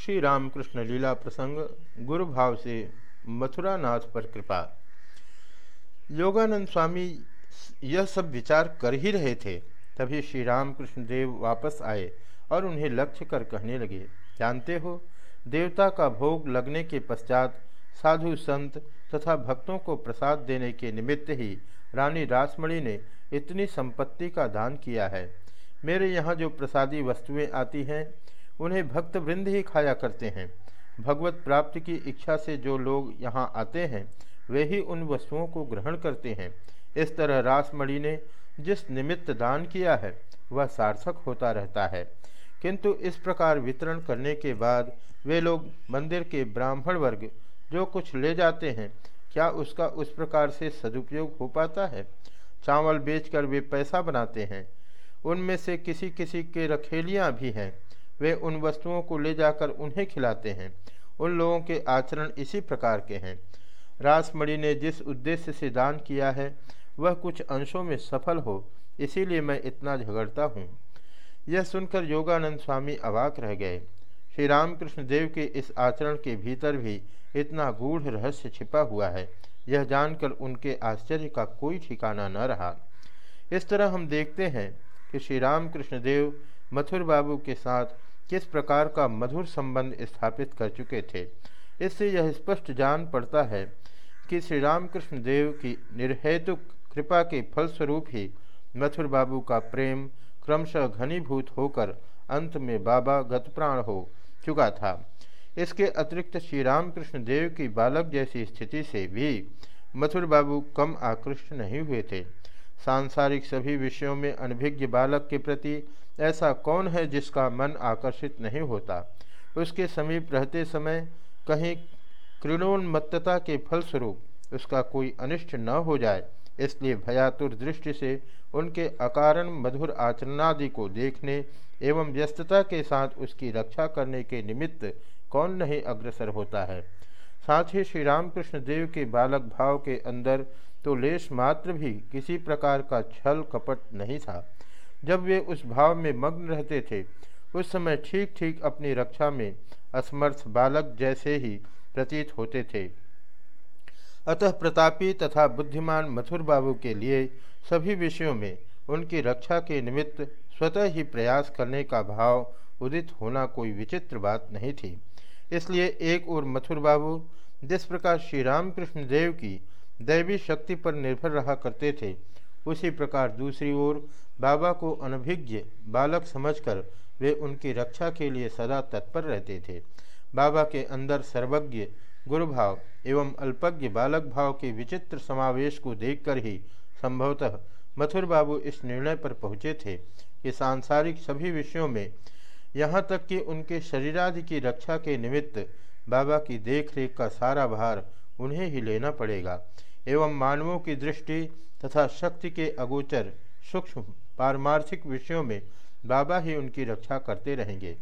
श्री रामकृष्ण लीला प्रसंग गुरु भाव से मथुरा नाथ पर कृपा। योगानंद स्वामी यह सब विचार कर ही रहे थे, तभी श्री रामकृष्ण देव वापस आए और उन्हें लक्ष्य कर कहने लगे, जानते हो, देवता का भोग लगने के पश्चात साधु संत तथा भक्तों को प्रसाद देने के निमित्त ही रानी रासमणि ने इतनी संपत्ति का दान किया है। मेरे यहाँ जो प्रसादी वस्तुएँ आती हैं उन्हें भक्त वृंद ही खाया करते हैं। भगवत प्राप्ति की इच्छा से जो लोग यहाँ आते हैं, वे ही उन वस्तुओं को ग्रहण करते हैं। इस तरह रासमणि ने जिस निमित्त दान किया है, वह सार्थक होता रहता है। किंतु इस प्रकार वितरण करने के बाद वे लोग मंदिर के ब्राह्मण वर्ग, जो कुछ ले जाते हैं, क्या उसका उस प्रकार से सदुपयोग हो पाता है? चावल बेचकर वे पैसा बनाते हैं। उनमें से किसी किसी के रखेलियाँ भी हैं। वे उन वस्तुओं को ले जाकर उन्हें खिलाते हैं। उन लोगों के आचरण इसी प्रकार के हैं। रासमणि ने जिस उद्देश्य से दान किया है, वह कुछ अंशों में सफल हो, इसीलिए मैं इतना झगड़ता हूँ। यह सुनकर योगानंद स्वामी अवाक रह गए। श्री रामकृष्ण देव के इस आचरण के भीतर भी इतना गूढ़ रहस्य छिपा हुआ है। यह जानकर उनके आश्चर्य का कोई ठिकाना न रहा। इस तरह हम देखते हैं कि श्री रामकृष्ण देव मथुर बाबू के साथ किस प्रकार का मधुर संबंध स्थापित कर चुके थे? इससे यह स्पष्ट जान पड़ता है कि श्री रामकृष्ण देव की निर्हेतुक कृपा के फलस्वरूप ही मथुर बाबू का प्रेम क्रमशः घनीभूत होकर अंत में बाबा गतप्राण हो चुका था। इसके अतिरिक्त श्री रामकृष्ण देव की बालक जैसी स्थिति से भी मथुर बाबू कम आकृष्ट नहीं हुए थे। सांसारिक सभी विषयों में अनभिज्ञ बालक के प्रति ऐसा कौन है जिसका मन आकर्षित नहीं होता? उसके समीप रहते समय कहीं कृणोन्मत्तता के फलस्वरूप उसका कोई अनिष्ट न हो जाए, इसलिए भयातुर दृष्टि से उनके अकारण मधुर आचरणादि को देखने एवं व्यस्तता के साथ उसकी रक्षा करने के निमित्त कौन नहीं अग्रसर होता है? साथ ही श्री रामकृष्ण देव के बालक भाव के अंदर तो लेश मात्र भी किसी प्रकार का छल कपट नहीं था। जब वे उस भाव में मग्न रहते थे, उस समय ठीक ठीक अपनी रक्षा में असमर्थ बालक जैसे ही प्रतीत होते थे। अतः प्रतापी तथा बुद्धिमान मथुर बाबू के लिए सभी विषयों में उनकी रक्षा के निमित्त स्वतः ही प्रयास करने का भाव उदित होना कोई विचित्र बात नहीं थी। इसलिए एक और मथुर बाबू, जिस प्रकार श्री रामकृष्ण देव की दैवी शक्ति पर निर्भर रहा करते थे। उसी प्रकार दूसरी ओर बाबा को अनभिज्ञ बालक समझकर वे उनकी रक्षा के लिए सदा तत्पर रहते थे। बाबा के अंदर सर्वज्ञ, गुरुभाव एवं अल्पज्ञ बालक भाव के विचित्र समावेश को देखकर ही संभवतः मथुर बाबू इस निर्णय पर पहुँचे थे कि सांसारिक सभी विषयों में यहाँ तक कि उनके शरीरादि की रक्षा के निमित्त बाबा की देखरेख का सारा भार उन्हें ही लेना पड़ेगा। एवं मानवों की दृष्टि तथा शक्ति के अगोचर सूक्ष्म पारमार्थिक विषयों में बाबा ही उनकी रक्षा करते रहेंगे।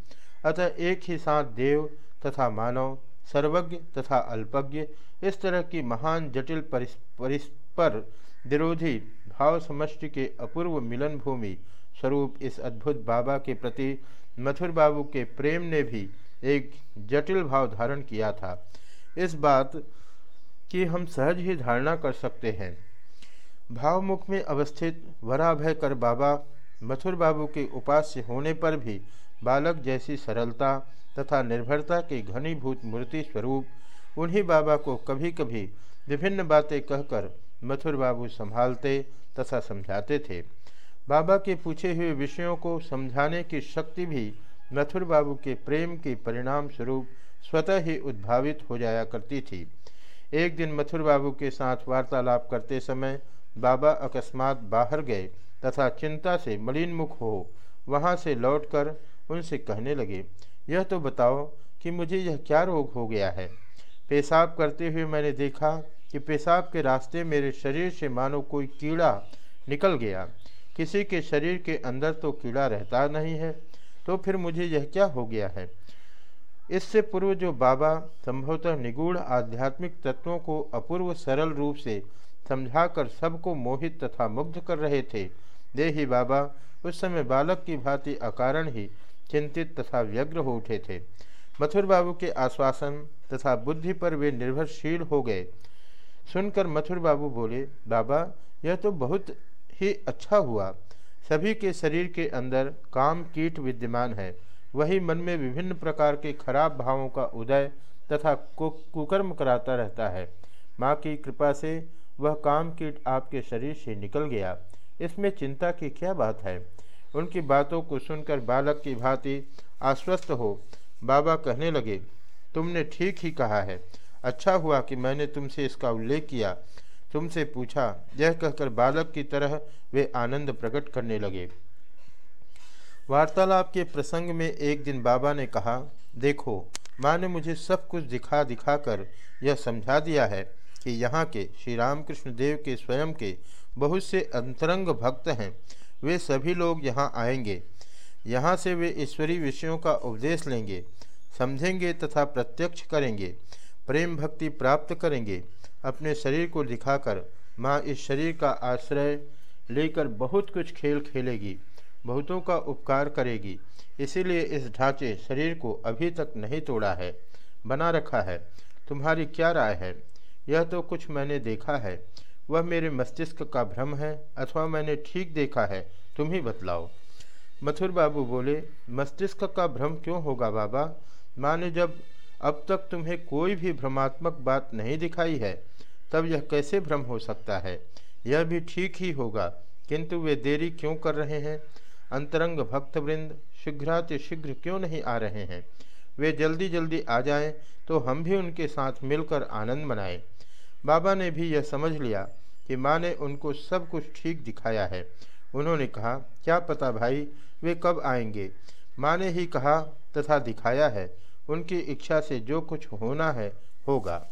अतः एक ही साथ देव तथा मानव, सर्वज्ञ तथा अल्पज्ञ इस तरह की महान जटिल परिस्पर विरोधी भाव समष्टि के अपूर्व मिलन भूमि स्वरूप इस अद्भुत बाबा के प्रति मथुर बाबू के प्रेम ने भी एक जटिल भाव धारण किया था। इस बात की हम सहज ही धारणा कर सकते हैं। भावमुख में अवस्थित वराभय कर बाबा मथुर बाबू के उपास्य होने पर भी बालक जैसी सरलता तथा निर्भरता के घनीभूत मूर्ति स्वरूप उन्हीं बाबा को कभी कभी विभिन्न बातें कहकर मथुर बाबू संभालते तथा समझाते थे। बाबा के पूछे हुए विषयों को समझाने की शक्ति भी मथुर बाबू के प्रेम के परिणाम स्वरूप स्वतः ही उद्भावित हो जाया करती थी। एक दिन मथुर बाबू के साथ वार्तालाप करते समय बाबा अकस्मात बाहर गए तथा चिंता से मलिनमुख हो वहाँ से लौटकर उनसे कहने लगे, यह तो बताओ कि मुझे यह क्या रोग हो गया है? पेशाब करते हुए मैंने देखा कि पेशाब के रास्ते मेरे शरीर से मानो कोई कीड़ा निकल गया। किसी के शरीर के अंदर तो कीड़ा रहता नहीं है। तो फिर मुझे यह क्या हो गया है? इससे पूर्व जो बाबा संभवतः निगूढ़ आध्यात्मिक तत्वों को अपूर्व सरल रूप से समझाकर सबको मोहित तथा मुग्ध कर रहे थे, दे ही बाबा उस समय बालक की भांति अकारण ही चिंतित तथा व्यग्र हो उठे थे। मथुर बाबू के आश्वासन तथा बुद्धि पर वे निर्भरशील हो गए। सुनकर मथुर बाबू बोले, बाबा, यह तो बहुत ही अच्छा हुआ। सभी के शरीर के अंदर काम कीट विद्यमान है। वही मन में विभिन्न प्रकार के खराब भावों का उदय तथा कुकर्म कराता रहता है। माँ की कृपा से वह काम कीट आपके शरीर से निकल गया। इसमें चिंता की क्या बात है? उनकी बातों को सुनकर बालक की भांति आश्वस्त हो बाबा कहने लगे, तुमने ठीक ही कहा है। अच्छा हुआ कि मैंने तुमसे इसका उल्लेख किया। तुमसे पूछा। यह कहकर बालक की तरह वे आनंद प्रकट करने लगे। वार्तालाप के प्रसंग में एक दिन बाबा ने कहा, देखो, माँ ने मुझे सब कुछ दिखा दिखा कर यह समझा दिया है कि यहाँ के श्री रामकृष्ण देव के स्वयं के बहुत से अंतरंग भक्त हैं। वे सभी लोग यहाँ आएँगे। यहाँ से वे ईश्वरीय विषयों का उपदेश लेंगे, समझेंगे तथा प्रत्यक्ष करेंगे। प्रेम भक्ति प्राप्त करेंगे। अपने शरीर को दिखाकर माँ इस शरीर का आश्रय लेकर बहुत कुछ खेल खेलेगी, बहुतों का उपकार करेगी। इसीलिए इस ढांचे शरीर को अभी तक नहीं तोड़ा है, बना रखा है। तुम्हारी क्या राय है? यह तो कुछ मैंने देखा है। वह मेरे मस्तिष्क का भ्रम है अथवा मैंने ठीक देखा है, तुम ही बतलाओ। मथुर बाबू बोले, मस्तिष्क का भ्रम क्यों होगा बाबा? माँ ने जब अब तक तुम्हें कोई भी भ्रमात्मक बात नहीं दिखाई है, तब यह कैसे भ्रम हो सकता है? यह भी ठीक ही होगा, किंतु वे देरी क्यों कर रहे हैं? अंतरंग भक्तवृंद शीघ्रातिशीघ्र क्यों नहीं आ रहे हैं? वे जल्दी जल्दी आ जाएँ तो हम भी उनके साथ मिलकर आनंद मनाएँ। बाबा ने भी यह समझ लिया कि माँ ने उनको सब कुछ ठीक दिखाया है। उन्होंने कहा, क्या पता भाई, वे कब आएँगे? माँ ने ही कहा, तथा दिखाया है। उनकी इच्छा से जो कुछ होना है होगा।